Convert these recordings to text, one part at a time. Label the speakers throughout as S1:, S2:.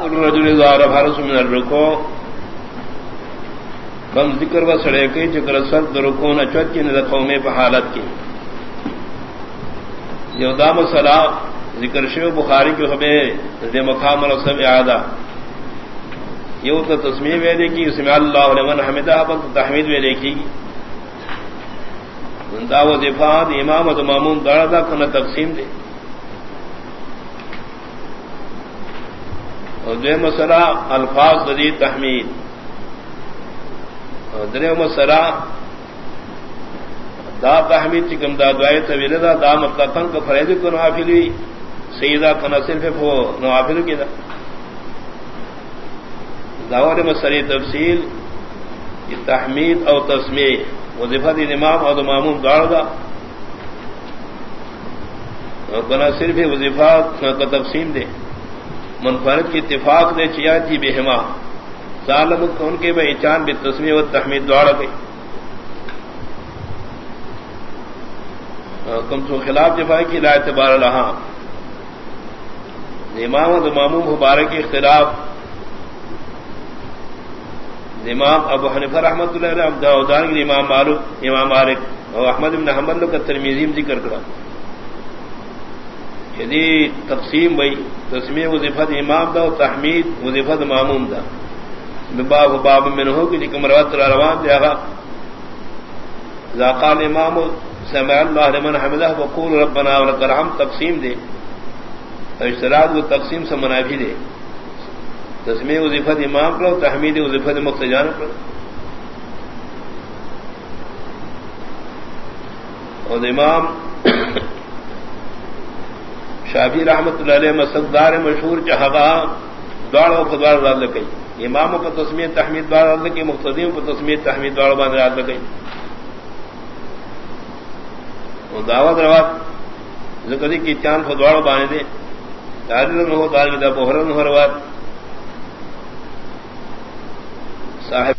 S1: الرجل زار فرس من الركو کم ذکر و سڑے کی چکر سر درکو نہ چوت کی نہ قومی پہ حالت کی۔ یہ دام صلاح ذکر شیو بخاری کی ہمیں دے مقام رسم اعادہ۔ یہ تو تصمیم ویدے کی اس میں اللہ علیہ حمدہ پر تحمید ویدے کی۔ داو دفاع امام و مامون داڑا دا کنا تقسیم دے۔ اور دے مسئلہ الفاظ ددی تحمید. اور درے مسئلہ دا تحمید چکم دا دعائے طویل دا دا مطلقن کا فرید کو نوافلی سیدہ کنا صرف وہ نوافل کی دا. داور مسئلہ تفصیل تحمید اور تسمیح وظیفہ دی امام اور مامون گاڑ دا. بنا صرف وظیفہ کا تقسیم دے۔ منفرد کی اتفاق دے چیا تھی بہما ظالم ان کے بے چاند بھی تصویر و تحمید دوڑ گئی۔ کم سو خلاف دفاع کی لا اعتبار رہا امام و ماموں مبارک کے خلاف امام ابو حنیفہ رحمۃ اللہ علیہ کے امام معروف امام مالک اور احمد بن حمد کا ترمیزیم ذکر کرا یدی تقسیم بھائی تسمی وظیفت امام دا تحمید وظیفت معموم دا۔ باب باب میں ہو کہ جی جکم روات روان دیا گا ذاقال امام سمع اللہ لمن حمدہ وقول ربنا ولکرحم تقسیم دے۔ اشتراک و تقسیم سے منافی دے۔ تسمی وظیفت امام کرو تحمید وظیفت مختجان کرو اور امام شافی رحمت اللہ علیہ مسدار مشہور چہبا دوڑ و خدوار رد لگئی اماموں کو تصمیر تحمید دوار رد لگی مختدیوں کو تصمیر تحمید دوڑ باندھ رد لگئی دعوت روات زکدی کی چاند کو دوڑ باندھ دے۔ دار ہو دار کی بحرن ہو روات صاحب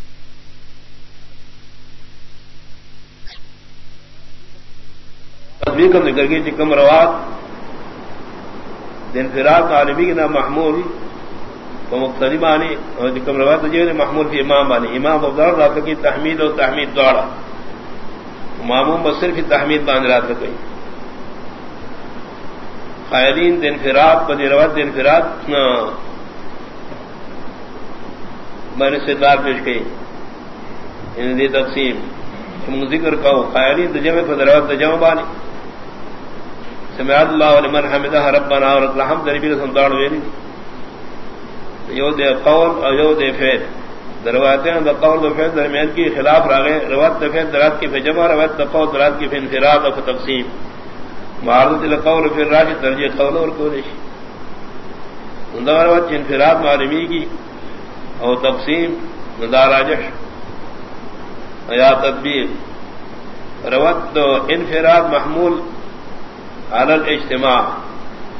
S1: ذکر گئی، چکم روات دن فراد عالمی کی نام محمول، تو مختلف آنی اور کم روایت جی محمول کی امام آنی امام ابدار رات کی تحمید اور تحمید دوڑا معموم بس صرف تحمید باندھ رات گئی قائدین دن فراد بدی روایت دن فراد میں نے سردار پیش گئی ان یعنی تقسیم۔ ذکر کہو قائدین دجمے پر روایت دجمہ بانی سمع اللہ ولمن حمدہ ربنا ولک الحمد نبی رسول دار ویلی یو دے قول او یو دے فعل۔ درواتیں دا قول و فعل درمیان کی خلاف راغے روات دا فعل درات کی فجمع روات دا قول درات کی فانفراد و تقسیم۔ معارضت القول فی الراجی ترجیح قول اور کولش دا روات کی انفراد معلومی کی۔ او تقسیم دا راجش یا تدبیر۔ روات انفراد محمول۔ على الاجتماع.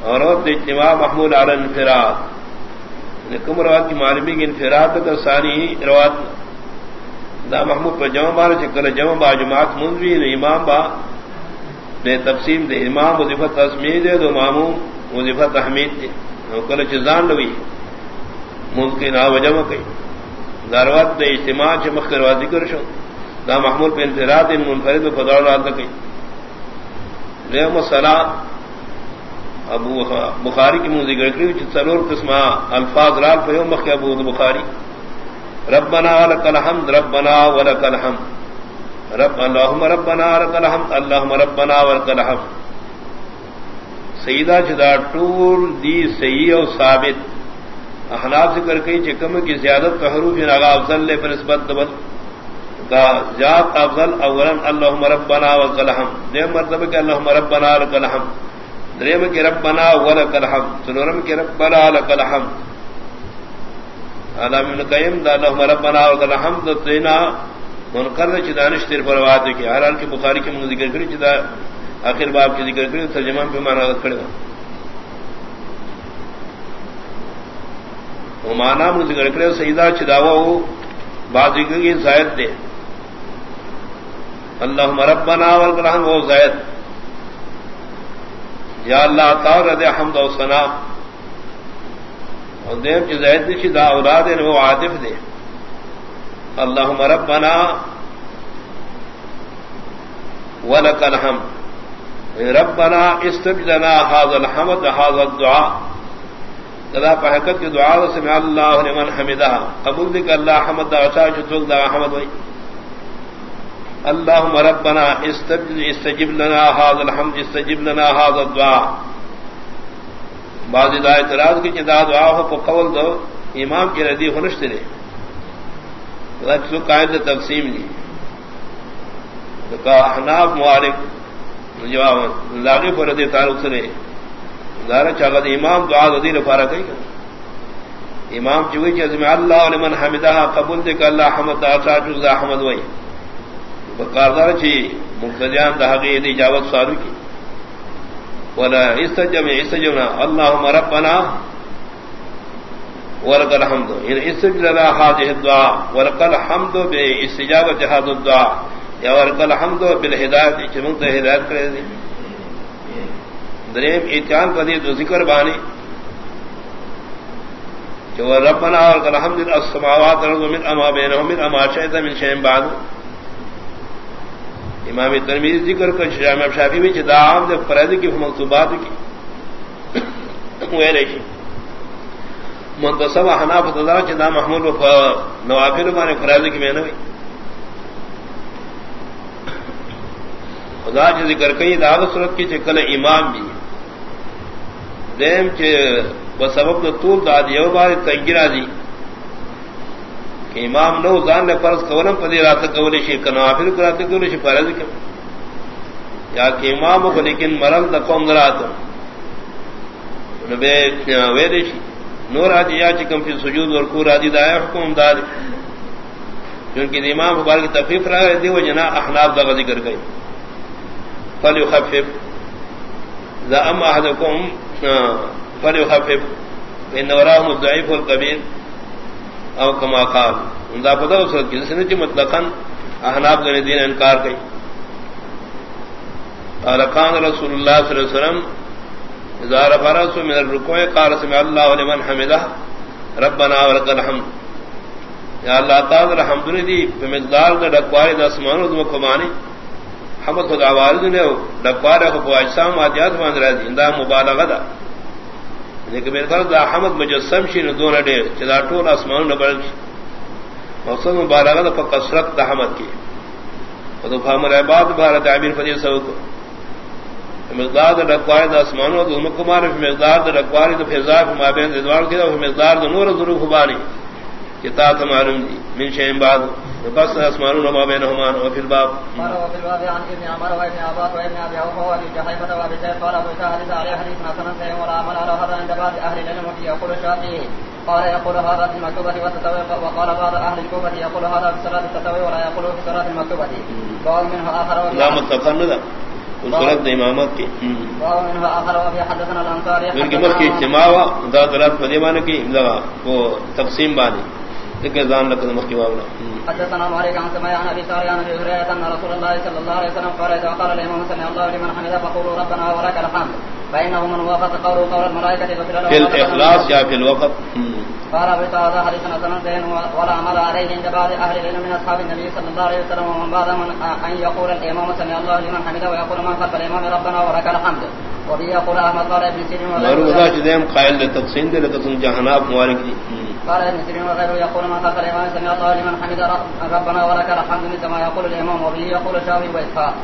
S1: اور اجتماع محمول على الانفراد. کم روات کی معلومی کی انفراد کا ثانی روات دا محمود پر جمع بار چکر جمع با جماعت منوی نے امام با بے تقسیم دے. امام وظیفت تسمید دے، دو ماموم وظیفت احمید دے. کل چزان لوی ممکن آ جمع کئی. داروات دے اجتماع چ مخر ذکر شو دا محمود پہ انفراد ان منفرد میں فدار رات کئی ابو بخاری کی منہ ذکر کری سرور قسمہ الفاظ رال پہ مخ ابو بخاری. ربنا لك الحمد، ربنا ولك الحمد. رب اللهم ربنا لك الحمد اللهم ربنا ولك الحمد. سیدہ جدا ٹول دی صحیح اور ثابت. احناف ذکر کئی چکم کی زیادت حروف ناغا افضل لے پر نسبت دبل. دا جات افضل اولا اللهم ربنا ولك الحمد. دیم مرتبہ کہ اللهم ربنا ولك دریم کہ ربنا ولك الحمد. سنورم کہ ربنا لك الحمد. علام ابن قیم دا اللهم ربنا ولك الحمد تینا منقر چ دانش تیر پر بات کی. ہر حال کی بخاری کے ذکر کری چ آخر باب کی ذکر کری ترجمہ پہ مانا کھڑے وہ مانا من ذکر کرے سیدہ چداوا بات ذکر کی زائد دے. اللہ مربنا والرحم و زید یا اللہ تعالی رد حمد و ثنا۔ اور دیم کی زید نشی دا اولاد ہے، وہ عاطف دے۔ اللہم ربنا ولک الحمد۔ ربنا استبدنا هذا الحمد، هذا الدعاء۔ تدا پہکت کی دعا سمع اللہ لمن حمدہ۔ قبول دے کہ اللہ حمد دا عشاء چتوک دا حمد وئی اللهم ربنا استجب لنا هذا الحمد، استجب لنا هذا الدعاء. بعض دا اعتراض کی چدا دعا ہو کو قول دو امام کی ردی ہنشت دے رجل قائد تقسیم دی کہ احناف معارف جواب لاغی پر ردی تعلق سے دارا چاہتا امام دعا دی رفارہ کئی گا امام چوئی چیز میں اللہ لمن حمدہ قبول دے کہ اللہ حمد دا چاہتا حمد وئی۔ کاردار چی مقتدیان دہاگی دی جاوت سالو کی ولا استجم استجمنا اللهم ربنا ولك الحمد. ان استجب لنا هذه الدعاء ولك الحمد باستجابه هذا الدعاء یا ولك الحمد بالهدايه چمت ہدایت کرے دی. دریم، اتیان پدی تو ذکر بانی جو ربنا ولك الحمد السماوات والارض من اما بينهم من اما شئت من شيء بعد. امام ترمیز ذکر کر شام شافی میں چدا عام دے فرض کی منصوبات کی ویلے منتصب حناف تدا چدا محمود و نوافل مانے فرض کی میں نوی خدا جی ذکر کئی داغ صورت کی چکل امام بھی۔ دیم چ بسبب طول داد یو بار تنگرا دی۔ کہ امام نو زان نے فرض کولم، پدی رات کولی شی، کنا پھر کرات کولی شی فرض کہ یا کہ امام کو لیکن مرل د قوم درات نبی ویدش نور اج یا چکم فی سجود اور کو راضی دایا حکم دار کیونکہ امام مبارک کی تفیف رہا ہے دیو جنا احناف دا ذکر گئی فلیخفف ذا ام احدکم فلیخفف ان وراهم الضعيف والكبير او کما قال. اندا پتہ اس وقت جس نے مطلقاً احناف نے دین انکار کی قال قال رسول اللہ صلی اللہ علیہ وسلم، اذا فرس من الركوع قال سمع الله لمن حمده، ربنا ولك الحمد. یا اللہ تعالی الحمد لله بمقدار دا ڈکوارے دا اسمان و کمانی حمد خدا والد نے ڈکوارے کو اجسام اجات مان رہا دی اندا مبالغہ دا لیکن میرے خیال دا حمد مجسم شی نو دون ڈے چدا ٹول اسمان نہ بڑھ مقصد مبالغہ دا کثرت دا حمد کی۔ تو فامر عباد بھارت عامر فضیل سو کو۔ مقدار دا رکوار دا اسمان و مکمار مقدار دا رکوار دا فضا ما بین رضوان کی دا مقدار دا نور ظروف بانی۔ کتاب معلوم دی من شیم بعد۔ بس اسمان و ما بینهما وفي الباب۔
S2: قال وفي الباب عن ابن عمر وابن عباس وابن ابي اوفى وابي جحيفه وابي سيف قال ابو شاهد عليه حديث حسن سيء ولا عمل على هذا عند بعض اهل العلم وفي يقول الشافعي قال يقول هذا في المكتوبة والتتوي وقال بعض أهل الكوفة يقول هذا في صلاة التتوي ولا يقول في صلاة المكتوبة قال منه آخر
S1: لا متقن صورت امامت کی۔ ان کی مر کی اجتماع ہوا دا دلات فدیمان کی وہ تقسیم بانی لیکن زان لکن مخی واولا۔
S2: حدثنا مالك عن سماء عن ابي ساري عن ابي هريره ان رسول الله صلى الله عليه وسلم قال اذا قال الامام سمع الله لمن حمده فقولوا ربنا ولك الحمد فانه من وافق قوله قول الملائكه غفر له
S1: في الاخلاص يا في الوقت
S2: قال ابي سعد حديث حسن زين ولا عمل عليه عند بعض اهل العلم من اصحاب النبي صلى الله عليه وسلم ومن بعد من ان يقول الامام سمع الله لمن حمده ويقول من خلف الامام ربنا ولك الحمد. يقول احمد قال ابن سيرين
S1: وغيره. قائل لتقسيم دي لتقسيم جهناب موارك دي
S2: قال ابن سيرين وغيره يقول من خلف الامام سمع الله لمن حمد ربنا ولك الحمد كما يقول الامام وبه يقول الشافعي واسحاق